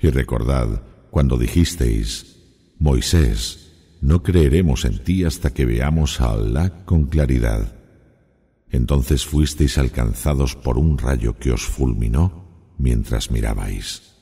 Y recordad cuando dijisteis, Moisés, no creeremos en ti hasta que veamos a Allah con claridad. Entonces fuisteis alcanzados por un rayo que os fulminó mientras mirabais.